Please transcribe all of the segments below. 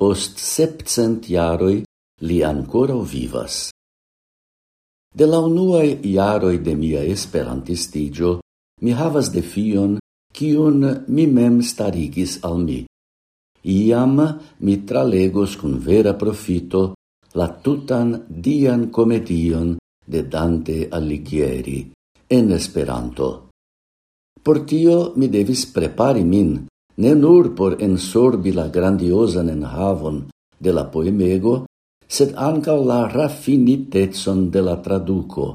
Post septcent iaroi li ancora vivas. De la unuae iaroi de mia esperantistigio, mi havas defion, cion mi mem starigis al mi. Iam mi tralegos cun vera profito la tutan dian comedion de Dante Alighieri en Esperanto. Por tio mi devis prepari min, ne nur por ensorbi la grandiosan enhavon de la poemego, sed anca la raffinitetson de la traduco,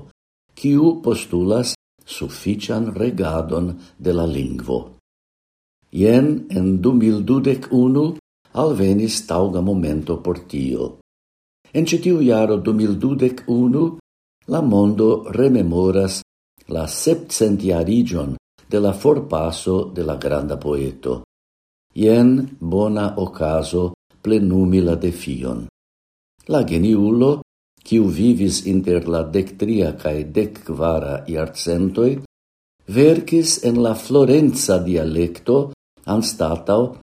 quiu postulas suffician regadon de la lingvo. Ien en 2021 alvenis tauga momento por tio. En citiu iaro 2021 la mondo rememoras la septcentiarigion de la forpaso de la granda poeto. Ien bona ocaso plenumi la defion. La geniulo, quiu vivis inter la dectria cae decquara iarcentoi, vercis en la florenza dialecto anstatau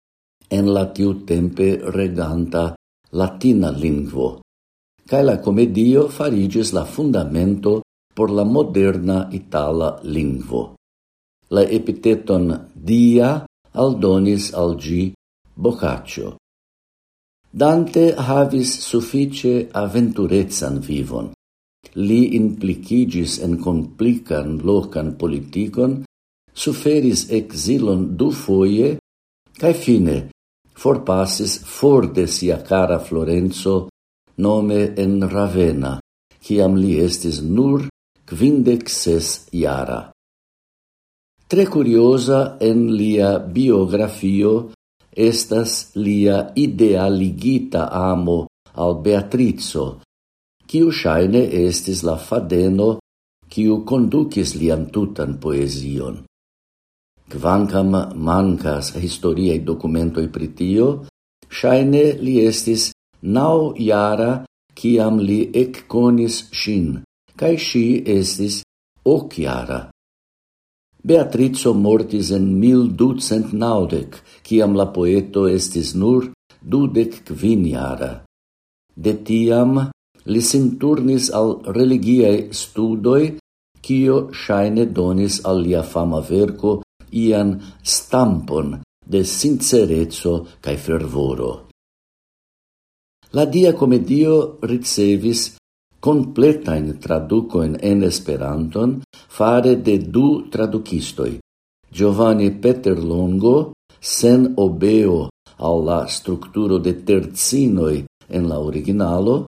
en la tiu tempe reganta latina lingvo, cae la comedio farigis la fundamento por la moderna itala lingvo. La epiteton dia aldonis al gi Boccaccio. Dante havis suffice aventurezan vivon. Li implicigis en complican locan politicon, suferis exilon du foie, cae fine forpassis for de sia cara Florenzo, nome en Ravenna, ciam li estis nur quindec ses iara. Tre curiosa en lia biografio estas lia idealigita amo al Beatrizo, quiu shaine estis la fadeno quiu conducis liam tutan poesion. Quancam mancas historiae documentoi pritio, shaine li estis nau iara ciam li ecconis shin, cae shi estis oc iara Beatrico mortis en 1290, ciam la poeto estis nur dudec quiniara. De tiam li sin turnis al religiae studoi, cio shaine donis al lia fama verco ian stampon de sincerezzo cae fervoro. La dia comedio ricevis completa in traduco en Esperanton fare de du traducistoi, Giovanni Peterlongo, sen obeo alla structuro de terzinoi en la originalo,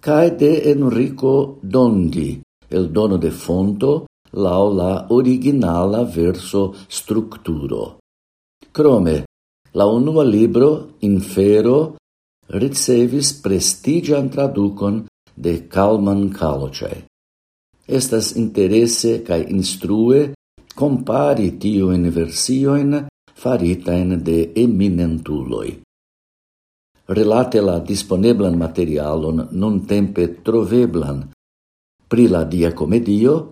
cae de Enrico Dondi, el dono de fonto la la originala verso structuro. Crome, la unua libro, Infero, ricevis prestigian traducon de Kalman Kaloce. Estas interesse kaj instrue compari tiujn versioin faritain de eminentuloi. Relate la disponeblan materialon non tempe troveblan pri la dia comedio,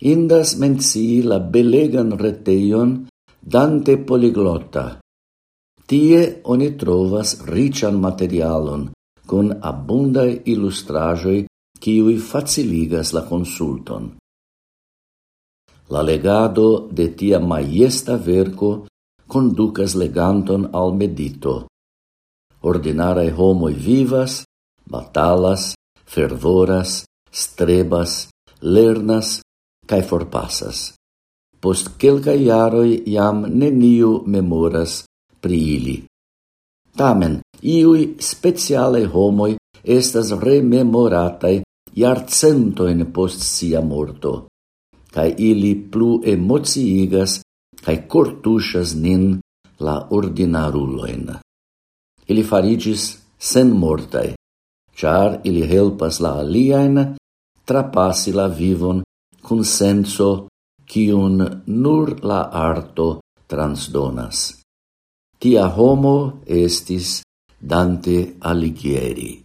indas mencii la belegan reteion Dante Poliglotta. Tie oni trovas rician materialon con abundae illustrajoi quiui faciligas la consulton. La legado de tia maiesta verco conducas leganton al medito. Ordinarae homoi vivas, batalas, fervoras, strebas, lernas, cae forpassas. Post quelca iaroi iam neniu memoras pri ili. Tamen, iui speciale homoi estas rememoratai iarcentoin post sia morto, cae ili plu emociigas cae cortusas nin la ordinaruloin. Ili farigis sen mortai, char ili helpas la aliaen trapassi la vivon cun senso cion nur la arto transdonas. Tia homo estis Dante Alighieri.